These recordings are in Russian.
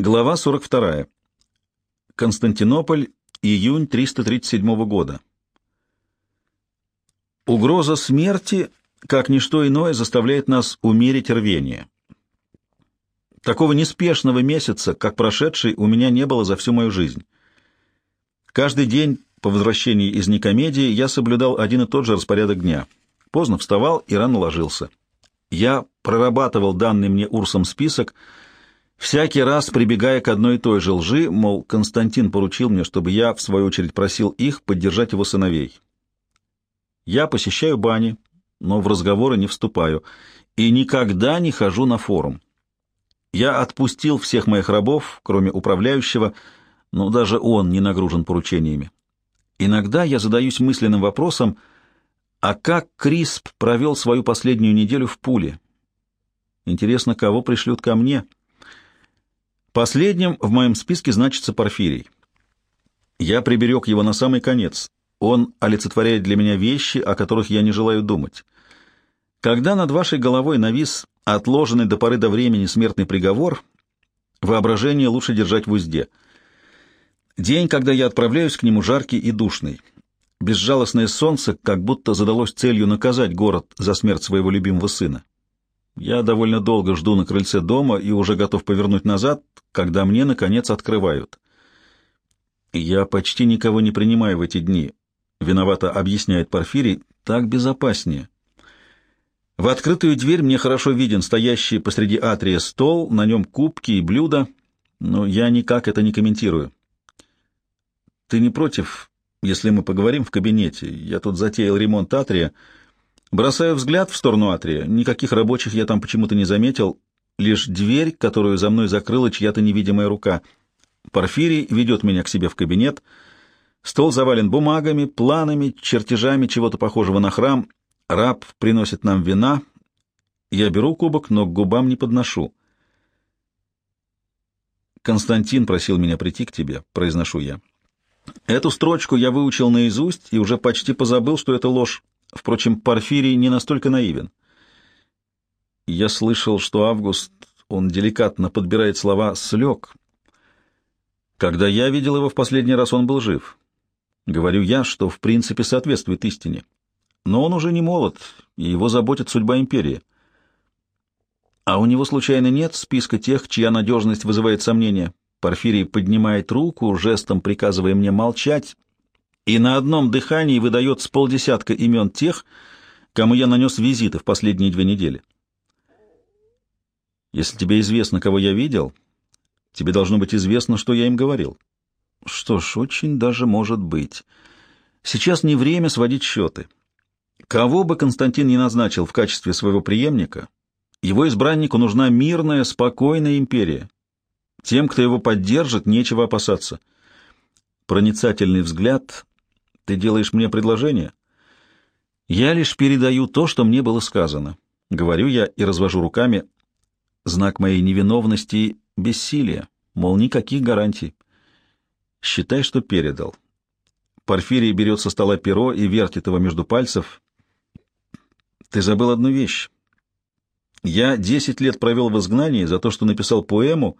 Глава 42. Константинополь, июнь 337 года. Угроза смерти, как ничто иное, заставляет нас умерить рвение. Такого неспешного месяца, как прошедший, у меня не было за всю мою жизнь. Каждый день по возвращении из Никомедии я соблюдал один и тот же распорядок дня. Поздно вставал и рано ложился. Я прорабатывал данный мне Урсом список — всякий раз прибегая к одной и той же лжи, мол, Константин поручил мне, чтобы я, в свою очередь, просил их поддержать его сыновей. Я посещаю бани, но в разговоры не вступаю, и никогда не хожу на форум. Я отпустил всех моих рабов, кроме управляющего, но даже он не нагружен поручениями. Иногда я задаюсь мысленным вопросом, а как Крисп провел свою последнюю неделю в Пуле? Интересно, кого пришлют ко мне?» Последним в моем списке значится Порфирий. Я приберег его на самый конец. Он олицетворяет для меня вещи, о которых я не желаю думать. Когда над вашей головой навис отложенный до поры до времени смертный приговор, воображение лучше держать в узде. День, когда я отправляюсь к нему, жаркий и душный. Безжалостное солнце как будто задалось целью наказать город за смерть своего любимого сына. Я довольно долго жду на крыльце дома и уже готов повернуть назад, когда мне, наконец, открывают. Я почти никого не принимаю в эти дни. Виновато объясняет Порфирий, так безопаснее. В открытую дверь мне хорошо виден стоящий посреди атрия стол, на нем кубки и блюда, но я никак это не комментирую. Ты не против, если мы поговорим в кабинете? Я тут затеял ремонт атрия, — Бросаю взгляд в сторону Атрия. Никаких рабочих я там почему-то не заметил. Лишь дверь, которую за мной закрыла чья-то невидимая рука. Порфирий ведет меня к себе в кабинет. Стол завален бумагами, планами, чертежами чего-то похожего на храм. Раб приносит нам вина. Я беру кубок, но к губам не подношу. «Константин просил меня прийти к тебе», — произношу я. Эту строчку я выучил наизусть и уже почти позабыл, что это ложь. Впрочем, Порфирий не настолько наивен. Я слышал, что Август, он деликатно подбирает слова, слег. Когда я видел его в последний раз, он был жив. Говорю я, что в принципе соответствует истине. Но он уже не молод, и его заботит судьба империи. А у него случайно нет списка тех, чья надежность вызывает сомнения? Порфирий поднимает руку, жестом приказывая мне молчать, и на одном дыхании выдает с полдесятка имен тех, кому я нанес визиты в последние две недели. Если тебе известно, кого я видел, тебе должно быть известно, что я им говорил. Что ж, очень даже может быть. Сейчас не время сводить счеты. Кого бы Константин не назначил в качестве своего преемника, его избраннику нужна мирная, спокойная империя. Тем, кто его поддержит, нечего опасаться. Проницательный взгляд ты делаешь мне предложение? Я лишь передаю то, что мне было сказано. Говорю я и развожу руками. Знак моей невиновности — бессилие, мол, никаких гарантий. Считай, что передал. Порфирий берет со стола перо и вертит его между пальцев. Ты забыл одну вещь. Я десять лет провел в изгнании за то, что написал поэму,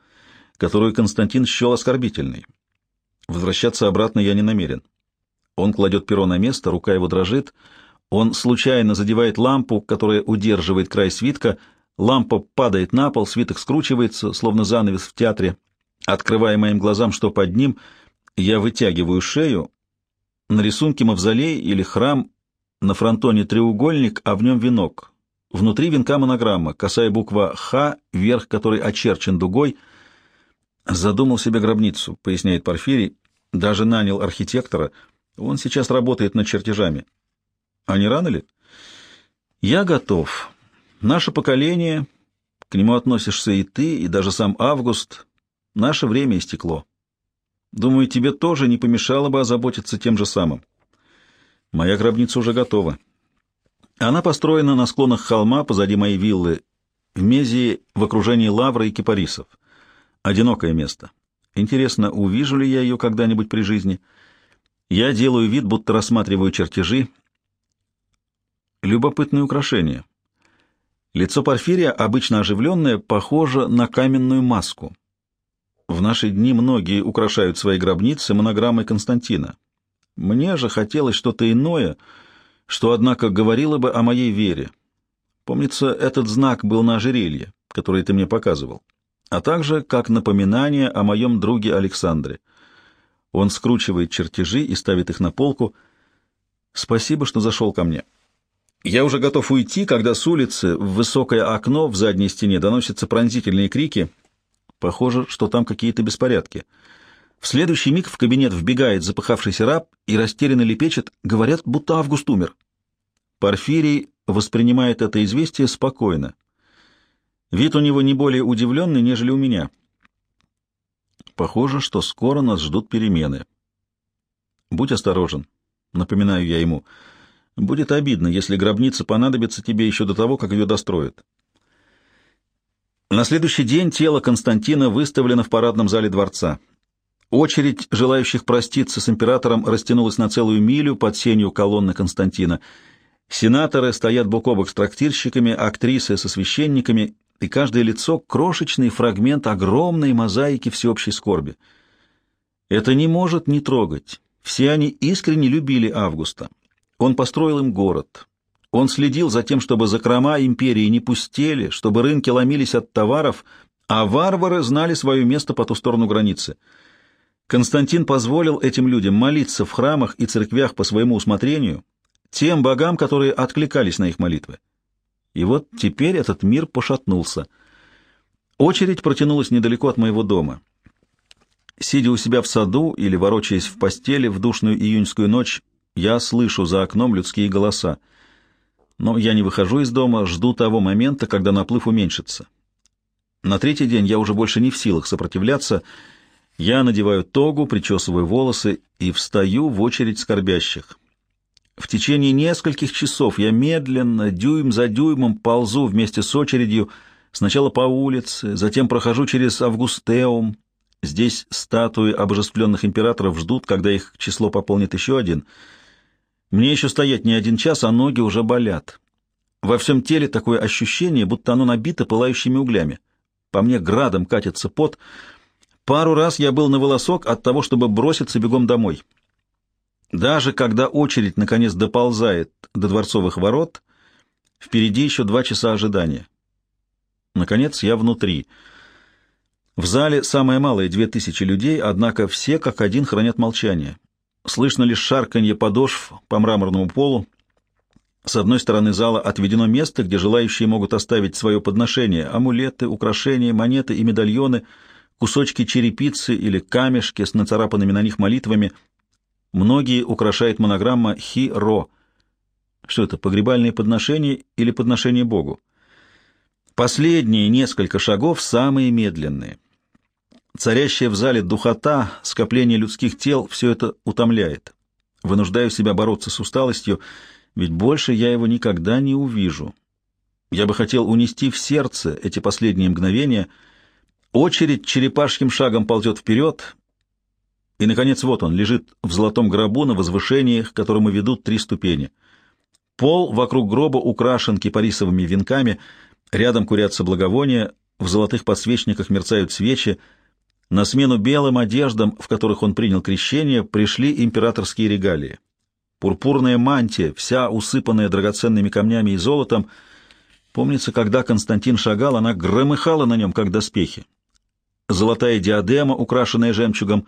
которую Константин счел оскорбительной. Возвращаться обратно я не намерен. Он кладет перо на место, рука его дрожит. Он случайно задевает лампу, которая удерживает край свитка. Лампа падает на пол, свиток скручивается, словно занавес в театре. Открывая моим глазам, что под ним, я вытягиваю шею. На рисунке мавзолей или храм, на фронтоне треугольник, а в нем венок. Внутри венка монограмма, косая буква «Х», верх которой очерчен дугой. «Задумал себе гробницу», — поясняет Порфирий. «Даже нанял архитектора». Он сейчас работает над чертежами. А не рано ли? Я готов. Наше поколение, к нему относишься и ты, и даже сам Август, наше время истекло. Думаю, тебе тоже не помешало бы озаботиться тем же самым. Моя гробница уже готова. Она построена на склонах холма позади моей виллы, в Мезии, в окружении лавры и кипарисов. Одинокое место. Интересно, увижу ли я ее когда-нибудь при жизни — я делаю вид, будто рассматриваю чертежи. Любопытное украшение. Лицо Порфирия, обычно оживленное, похоже на каменную маску. В наши дни многие украшают свои гробницы монограммой Константина. Мне же хотелось что-то иное, что, однако, говорило бы о моей вере. Помнится, этот знак был на ожерелье, который ты мне показывал, а также как напоминание о моем друге Александре. Он скручивает чертежи и ставит их на полку. Спасибо, что зашел ко мне. Я уже готов уйти, когда с улицы в высокое окно в задней стене доносятся пронзительные крики. Похоже, что там какие-то беспорядки. В следующий миг в кабинет вбегает запыхавшийся раб и растерянно лепечет, говорят, будто Август умер. Порфирий воспринимает это известие спокойно. Вид у него не более удивленный, нежели у меня. Похоже, что скоро нас ждут перемены. Будь осторожен, напоминаю я ему. Будет обидно, если гробница понадобится тебе еще до того, как ее достроят. На следующий день тело Константина выставлено в парадном зале дворца. Очередь желающих проститься с императором растянулась на целую милю под сенью колонны Константина. Сенаторы стоят бок о бок с трактирщиками, актрисы со священниками, и каждое лицо — крошечный фрагмент огромной мозаики всеобщей скорби. Это не может не трогать. Все они искренне любили Августа. Он построил им город, он следил за тем, чтобы закрома империи не пустели, чтобы рынки ломились от товаров, а варвары знали свое место по ту сторону границы. Константин позволил этим людям молиться в храмах и церквях по своему усмотрению, тем богам, которые откликались на их молитвы. И вот теперь этот мир пошатнулся. Очередь протянулась недалеко от моего дома. Сидя у себя в саду или ворочаясь в постели в душную июньскую ночь, я слышу за окном людские голоса — но я не выхожу из дома, жду того момента, когда наплыв уменьшится. На третий день я уже больше не в силах сопротивляться. Я надеваю тогу, причесываю волосы и встаю в очередь скорбящих. В течение нескольких часов я медленно, дюйм за дюймом, ползу вместе с очередью, сначала по улице, затем прохожу через Августеум. Здесь статуи обожествленных императоров ждут, когда их число пополнит еще один — мне еще стоять не один час, а ноги уже болят. Во всем теле такое ощущение, будто оно набито пылающими углями. По мне градом катится пот. Пару раз я был на волосок от того, чтобы броситься бегом домой. Даже когда очередь наконец доползает до дворцовых ворот, впереди еще два часа ожидания. Наконец я внутри. В зале самое малое — две тысячи людей, однако все как один хранят молчание. Слышно лишь шарканье подошв по мраморному полу. С одной стороны зала отведено место, где желающие могут оставить свое подношение — амулеты, украшения, монеты и медальоны, кусочки черепицы или камешки с нацарапанными на них молитвами. Многие украшает монограмма «Хи-Ро». Что это, погребальные подношения или подношения Богу? Последние несколько шагов самые медленные — Царящая в зале духота, скопление людских тел — все это утомляет. Вынуждаю себя бороться с усталостью, ведь больше я его никогда не увижу. Я бы хотел унести в сердце эти последние мгновения. Очередь черепашьим шагом ползет вперед, и, наконец, вот он, лежит в золотом гробу на возвышении, к которому ведут три ступени. Пол вокруг гроба украшен кипарисовыми венками, рядом курятся благовония, в золотых подсвечниках мерцают свечи — на смену белым одеждам, в которых он принял крещение, пришли императорские регалии. Пурпурная мантия, вся усыпанная драгоценными камнями и золотом. Помнится, когда Константин шагал, она громыхала на нем, как доспехи. Золотая диадема, украшенная жемчугом,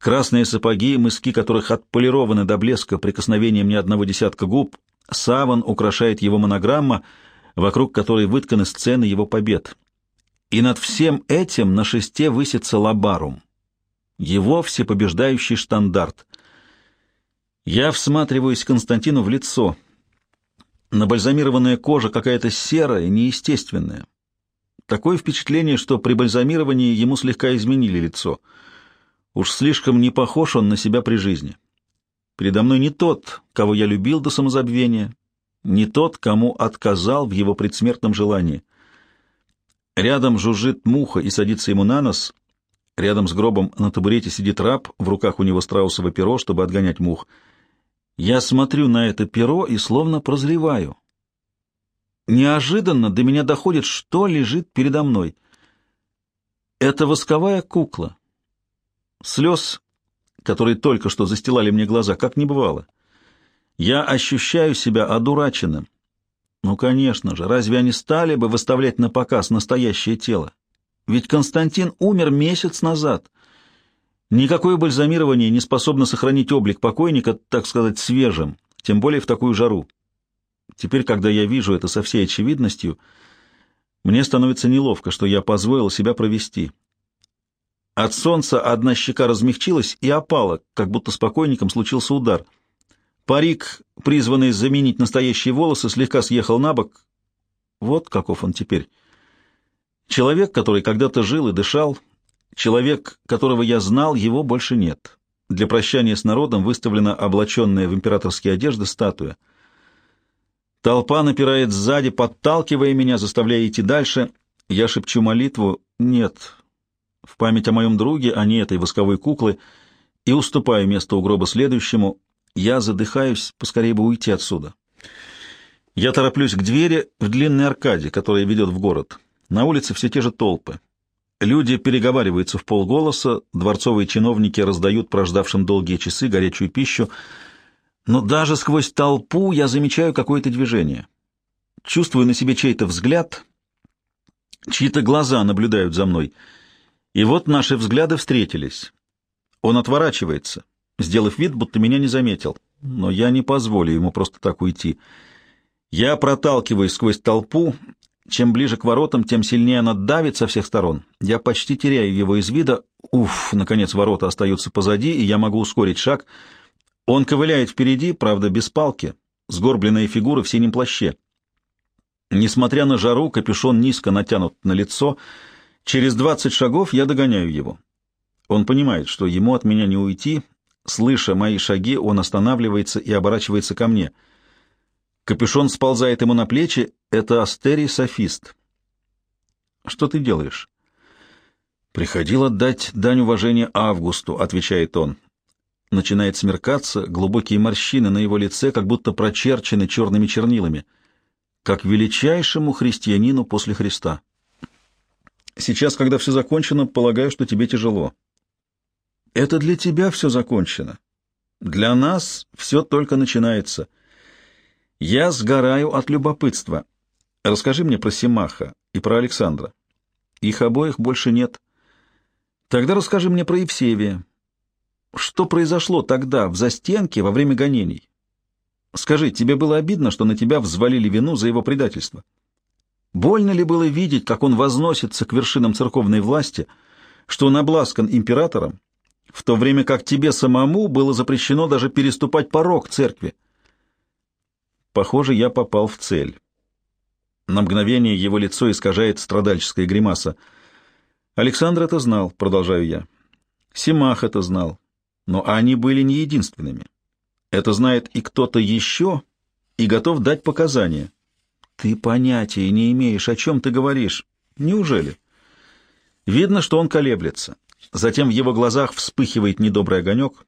красные сапоги, мыски которых отполированы до блеска прикосновением ни одного десятка губ, саван украшает его монограмма, вокруг которой вытканы сцены его побед и над всем этим на шесте высится лабарум, его всепобеждающий штандарт. Я всматриваюсь Константину в лицо. Набальзамированная кожа какая-то серая, неестественная. Такое впечатление, что при бальзамировании ему слегка изменили лицо. Уж слишком не похож он на себя при жизни. Передо мной не тот, кого я любил до самозабвения, не тот, кому отказал в его предсмертном желании. Рядом жужжит муха и садится ему на нос. Рядом с гробом на табурете сидит раб, в руках у него страусово перо, чтобы отгонять мух. Я смотрю на это перо и словно прозреваю. Неожиданно до меня доходит, что лежит передо мной. Это восковая кукла. Слез, которые только что застилали мне глаза, как не бывало. Я ощущаю себя одураченным. Ну, конечно же, разве они стали бы выставлять на показ настоящее тело? Ведь Константин умер месяц назад. Никакое бальзамирование не способно сохранить облик покойника, так сказать, свежим, тем более в такую жару. Теперь, когда я вижу это со всей очевидностью, мне становится неловко, что я позволил себя провести. От солнца одна щека размягчилась и опала, как будто с покойником случился удар. Парик, призванный заменить настоящие волосы, слегка съехал на бок. Вот каков он теперь. Человек, который когда-то жил и дышал, человек, которого я знал, его больше нет. Для прощания с народом выставлена облаченная в императорские одежды статуя. Толпа напирает сзади, подталкивая меня, заставляя идти дальше. Я шепчу молитву «Нет». В память о моем друге, а не этой восковой куклы, и уступаю место у гроба следующему. Я задыхаюсь, поскорее бы уйти отсюда. Я тороплюсь к двери в длинной аркаде, которая ведет в город. На улице все те же толпы. Люди переговариваются в полголоса, дворцовые чиновники раздают прождавшим долгие часы горячую пищу, но даже сквозь толпу я замечаю какое-то движение. Чувствую на себе чей-то взгляд, чьи-то глаза наблюдают за мной. И вот наши взгляды встретились. Он отворачивается, сделав вид, будто меня не заметил. Но я не позволю ему просто так уйти. Я проталкиваюсь сквозь толпу чем ближе к воротам, тем сильнее она давит со всех сторон. Я почти теряю его из вида. Уф, наконец ворота остаются позади, и я могу ускорить шаг. Он ковыляет впереди, правда, без палки, сгорбленная фигура в синем плаще. Несмотря на жару, капюшон низко натянут на лицо. Через двадцать шагов я догоняю его. Он понимает, что ему от меня не уйти. Слыша мои шаги, он останавливается и оборачивается ко мне — Капюшон сползает ему на плечи. Это Астерий Софист. «Что ты делаешь?» «Приходил отдать дань уважения Августу», — отвечает он. Начинает смеркаться, глубокие морщины на его лице как будто прочерчены черными чернилами, как величайшему христианину после Христа. «Сейчас, когда все закончено, полагаю, что тебе тяжело». «Это для тебя все закончено. Для нас все только начинается». Я сгораю от любопытства. Расскажи мне про Симаха и про Александра. Их обоих больше нет. Тогда расскажи мне про Евсевия. Что произошло тогда, в застенке, во время гонений? Скажи, тебе было обидно, что на тебя взвалили вину за его предательство? Больно ли было видеть, как он возносится к вершинам церковной власти, что он обласкан императором, в то время как тебе самому было запрещено даже переступать порог церкви? Похоже, я попал в цель. На мгновение его лицо искажает страдальческая гримаса. Александр это знал, продолжаю я. Симах это знал. Но они были не единственными. Это знает и кто-то еще, и готов дать показания. Ты понятия не имеешь, о чем ты говоришь. Неужели? Видно, что он колеблется. Затем в его глазах вспыхивает недобрый огонек.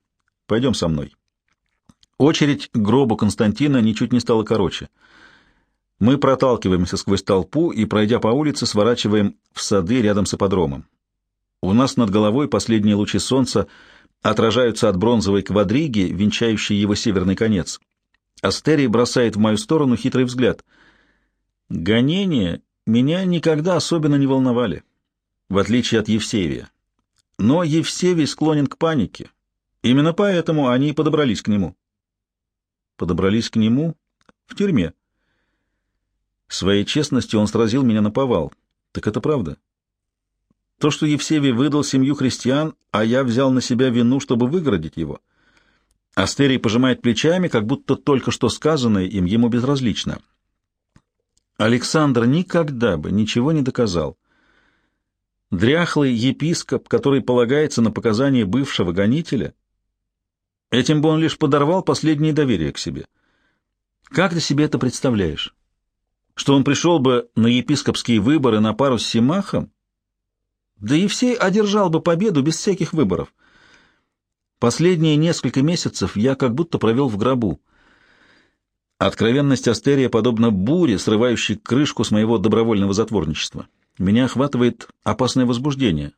Пойдем со мной. Очередь к гробу Константина ничуть не стала короче. Мы проталкиваемся сквозь толпу и, пройдя по улице, сворачиваем в сады рядом с ипподромом. У нас над головой последние лучи солнца отражаются от бронзовой квадриги, венчающей его северный конец. Астерий бросает в мою сторону хитрый взгляд. Гонения меня никогда особенно не волновали, в отличие от Евсевия. Но Евсевий склонен к панике. Именно поэтому они и подобрались к нему подобрались к нему в тюрьме. Своей честностью он сразил меня на повал. Так это правда? То, что Евсевий выдал семью христиан, а я взял на себя вину, чтобы выгородить его. Астерий пожимает плечами, как будто только что сказанное им ему безразлично. Александр никогда бы ничего не доказал. Дряхлый епископ, который полагается на показания бывшего гонителя, Этим бы он лишь подорвал последнее доверие к себе. Как ты себе это представляешь? Что он пришел бы на епископские выборы на пару с Симахом? Да и все одержал бы победу без всяких выборов. Последние несколько месяцев я как будто провел в гробу. Откровенность Астерия подобна буре, срывающей крышку с моего добровольного затворничества. Меня охватывает опасное возбуждение.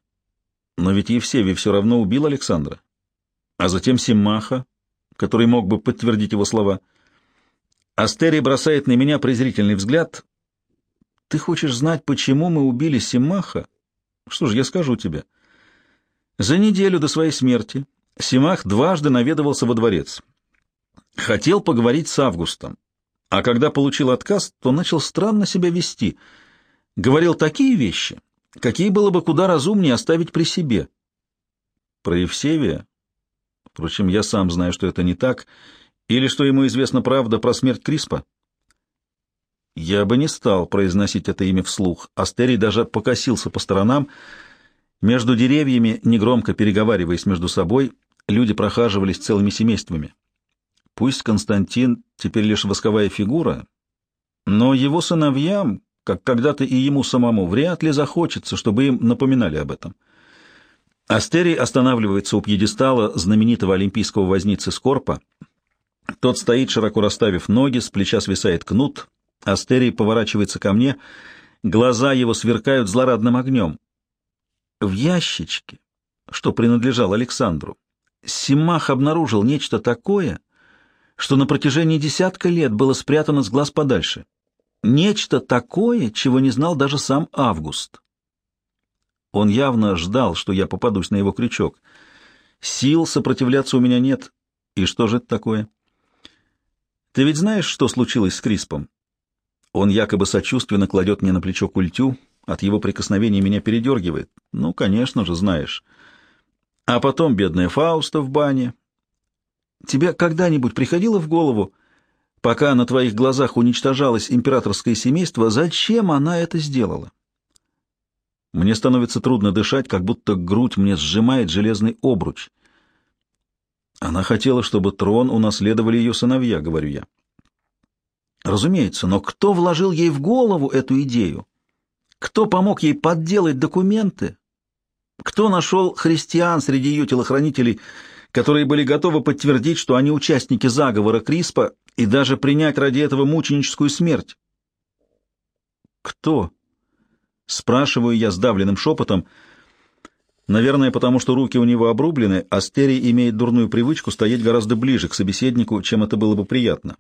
Но ведь Евсевий все равно убил Александра. А затем Симаха, который мог бы подтвердить его слова. Астерий бросает на меня презрительный взгляд. Ты хочешь знать, почему мы убили Симаха? Что ж, я скажу тебе. За неделю до своей смерти Симах дважды наведывался во дворец. Хотел поговорить с Августом, а когда получил отказ, то начал странно себя вести. Говорил такие вещи, какие было бы куда разумнее оставить при себе. Про Евсевия? Впрочем, я сам знаю, что это не так, или что ему известна правда про смерть Криспа. Я бы не стал произносить это имя вслух. Астерий даже покосился по сторонам. Между деревьями, негромко переговариваясь между собой, люди прохаживались целыми семействами. Пусть Константин теперь лишь восковая фигура, но его сыновьям, как когда-то и ему самому, вряд ли захочется, чтобы им напоминали об этом. Астерий останавливается у пьедестала знаменитого олимпийского возницы Скорпа. Тот стоит, широко расставив ноги, с плеча свисает кнут. Астерий поворачивается ко мне, глаза его сверкают злорадным огнем. В ящичке, что принадлежал Александру, Симах обнаружил нечто такое, что на протяжении десятка лет было спрятано с глаз подальше. Нечто такое, чего не знал даже сам Август. Он явно ждал, что я попадусь на его крючок. Сил сопротивляться у меня нет. И что же это такое? Ты ведь знаешь, что случилось с Криспом? Он якобы сочувственно кладет мне на плечо культю, от его прикосновения меня передергивает. Ну, конечно же, знаешь. А потом бедная Фауста в бане, Тебе когда-нибудь приходило в голову, пока на твоих глазах уничтожалось императорское семейство, зачем она это сделала? Мне становится трудно дышать, как будто грудь мне сжимает железный обруч. Она хотела, чтобы трон унаследовали ее сыновья, говорю я. Разумеется, но кто вложил ей в голову эту идею? Кто помог ей подделать документы? Кто нашел христиан среди ее телохранителей, которые были готовы подтвердить, что они участники заговора Криспа и даже принять ради этого мученическую смерть. «Кто?» — спрашиваю я сдавленным шепотом. Наверное, потому что руки у него обрублены, а Стерий имеет дурную привычку стоять гораздо ближе к собеседнику, чем это было бы приятно.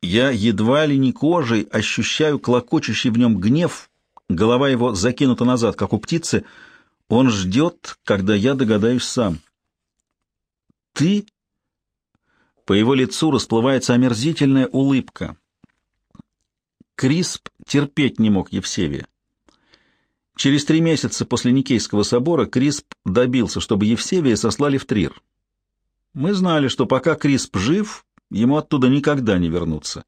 Я едва ли не кожей ощущаю клокочущий в нем гнев, голова его закинута назад, как у птицы. Он ждет, когда я догадаюсь сам. «Ты?» По его лицу расплывается омерзительная улыбка. Крисп терпеть не мог Евсевия. Через три месяца после Никейского собора Крисп добился, чтобы Евсевия сослали в Трир. Мы знали, что пока Крисп жив, ему оттуда никогда не вернуться.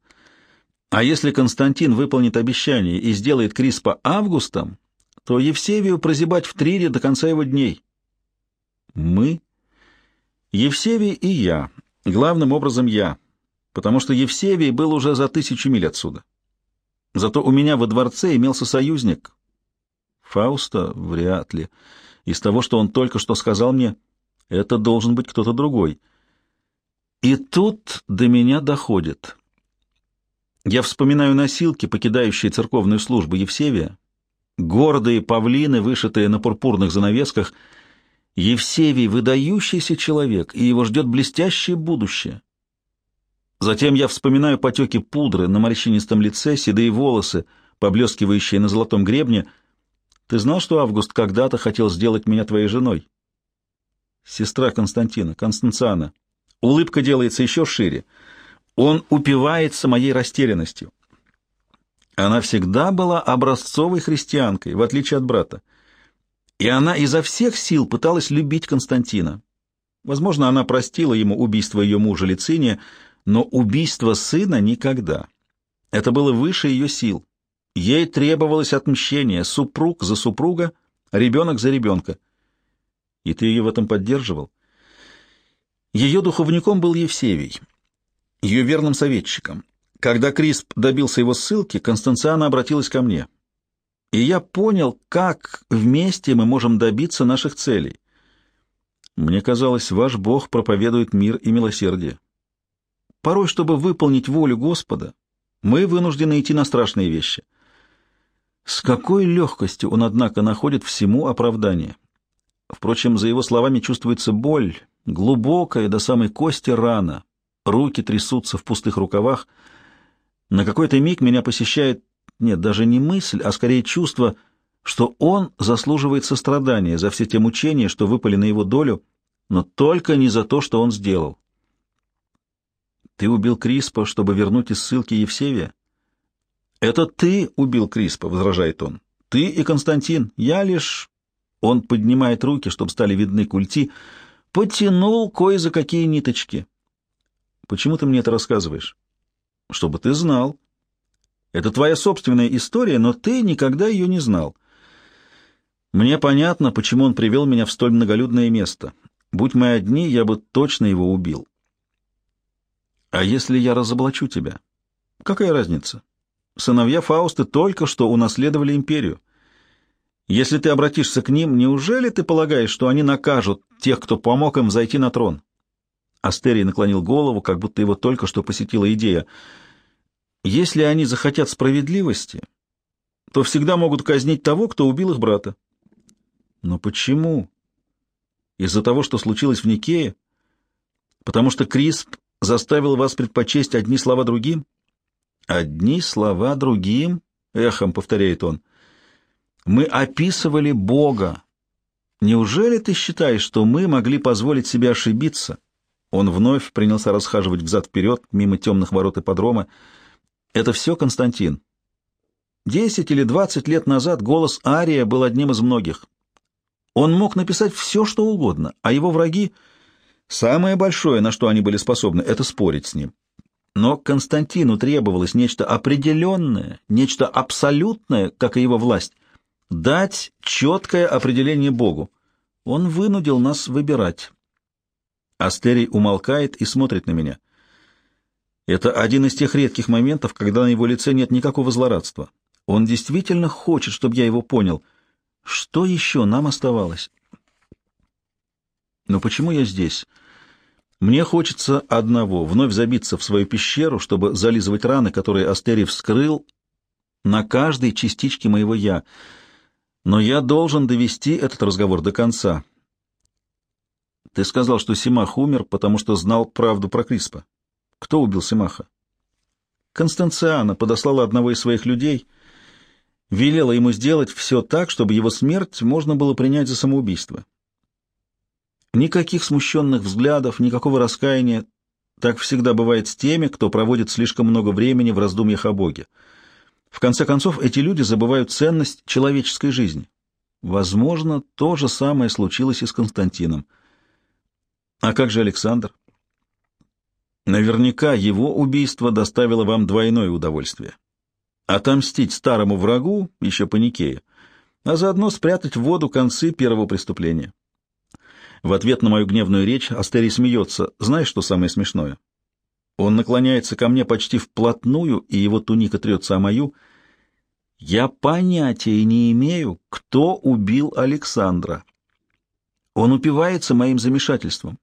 А если Константин выполнит обещание и сделает Криспа августом, то Евсевию прозябать в Трире до конца его дней. Мы Евсевий и я, главным образом я, потому что Евсевий был уже за тысячу миль отсюда. Зато у меня во дворце имелся союзник. Фауста вряд ли. Из того, что он только что сказал мне, это должен быть кто-то другой. И тут до меня доходит. Я вспоминаю носилки, покидающие церковную службу Евсевия, гордые павлины, вышитые на пурпурных занавесках — Евсевий — выдающийся человек, и его ждет блестящее будущее. Затем я вспоминаю потеки пудры на морщинистом лице, седые волосы, поблескивающие на золотом гребне. Ты знал, что Август когда-то хотел сделать меня твоей женой? Сестра Константина, Констанциана. Улыбка делается еще шире. Он упивается моей растерянностью. Она всегда была образцовой христианкой, в отличие от брата и она изо всех сил пыталась любить Константина. Возможно, она простила ему убийство ее мужа Лициния, но убийство сына никогда. Это было выше ее сил. Ей требовалось отмщение, супруг за супруга, ребенок за ребенка. И ты ее в этом поддерживал? Ее духовником был Евсевий, ее верным советчиком. Когда Крисп добился его ссылки, Констанциана обратилась ко мне — и я понял, как вместе мы можем добиться наших целей. Мне казалось, ваш Бог проповедует мир и милосердие. Порой, чтобы выполнить волю Господа, мы вынуждены идти на страшные вещи. С какой легкостью он, однако, находит всему оправдание. Впрочем, за его словами чувствуется боль, глубокая до самой кости рана. Руки трясутся в пустых рукавах. На какой-то миг меня посещает, нет, даже не мысль, а скорее чувство, что он заслуживает сострадания за все те мучения, что выпали на его долю, но только не за то, что он сделал. Ты убил Криспа, чтобы вернуть из ссылки Евсевия? Это ты убил Криспа, возражает он. Ты и Константин. Я лишь... Он поднимает руки, чтобы стали видны культи, потянул кое за какие ниточки. Почему ты мне это рассказываешь? Чтобы ты знал. Это твоя собственная история, но ты никогда ее не знал. Мне понятно, почему он привел меня в столь многолюдное место. Будь мы одни, я бы точно его убил. А если я разоблачу тебя? Какая разница? Сыновья Фаусты только что унаследовали империю. Если ты обратишься к ним, неужели ты полагаешь, что они накажут тех, кто помог им зайти на трон? Астерий наклонил голову, как будто его только что посетила идея. Если они захотят справедливости, то всегда могут казнить того, кто убил их брата. Но почему? Из-за того, что случилось в Никее? Потому что Крисп заставил вас предпочесть одни слова другим? Одни слова другим, эхом повторяет он. Мы описывали Бога. Неужели ты считаешь, что мы могли позволить себе ошибиться? Он вновь принялся расхаживать взад-вперед, мимо темных ворот и подрома. Это все Константин. Десять или двадцать лет назад голос Ария был одним из многих. Он мог написать все, что угодно, а его враги Самое большое, на что они были способны, это спорить с ним. Но Константину требовалось нечто определенное, нечто абсолютное, как и его власть, дать четкое определение Богу. Он вынудил нас выбирать. Астерий умолкает и смотрит на меня. Это один из тех редких моментов, когда на его лице нет никакого злорадства. Он действительно хочет, чтобы я его понял. Что еще нам оставалось? Но почему я здесь? Мне хочется одного — вновь забиться в свою пещеру, чтобы зализывать раны, которые Астерий вскрыл на каждой частичке моего «я». Но я должен довести этот разговор до конца. Ты сказал, что Симах умер, потому что знал правду про Криспа. Кто убил Симаха? Констанциана подослала одного из своих людей, велела ему сделать все так, чтобы его смерть можно было принять за самоубийство. Никаких смущенных взглядов, никакого раскаяния. Так всегда бывает с теми, кто проводит слишком много времени в раздумьях о Боге. В конце концов, эти люди забывают ценность человеческой жизни. Возможно, то же самое случилось и с Константином. А как же Александр? Наверняка его убийство доставило вам двойное удовольствие. Отомстить старому врагу, еще по Никее, а заодно спрятать в воду концы первого преступления. В ответ на мою гневную речь Астерий смеется. Знаешь, что самое смешное? Он наклоняется ко мне почти вплотную, и его туника трется о мою. Я понятия не имею, кто убил Александра. Он упивается моим замешательством.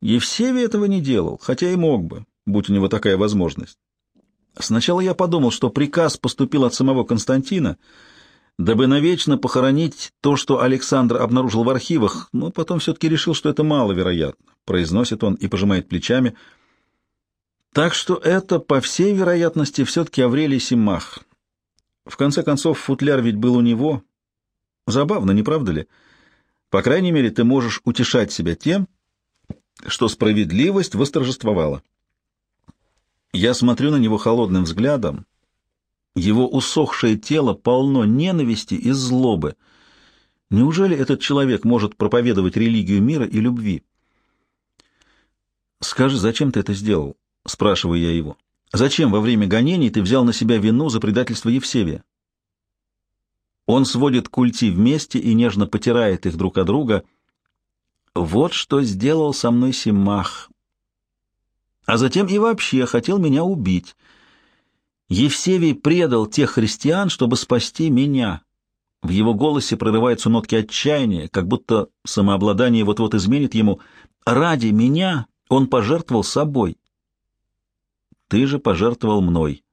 Евсевий этого не делал, хотя и мог бы, будь у него такая возможность. Сначала я подумал, что приказ поступил от самого Константина — дабы навечно похоронить то, что Александр обнаружил в архивах, но потом все-таки решил, что это маловероятно, произносит он и пожимает плечами. Так что это, по всей вероятности, все-таки Аврелий Симах. В конце концов, футляр ведь был у него. Забавно, не правда ли? По крайней мере, ты можешь утешать себя тем, что справедливость восторжествовала. Я смотрю на него холодным взглядом, его усохшее тело полно ненависти и злобы. Неужели этот человек может проповедовать религию мира и любви? «Скажи, зачем ты это сделал?» — спрашиваю я его. «Зачем во время гонений ты взял на себя вину за предательство Евсевия?» Он сводит культи вместе и нежно потирает их друг от друга. «Вот что сделал со мной Симах. А затем и вообще хотел меня убить». Евсевий предал тех христиан, чтобы спасти меня. В его голосе прорываются нотки отчаяния, как будто самообладание вот-вот изменит ему. Ради меня он пожертвовал собой. Ты же пожертвовал мной.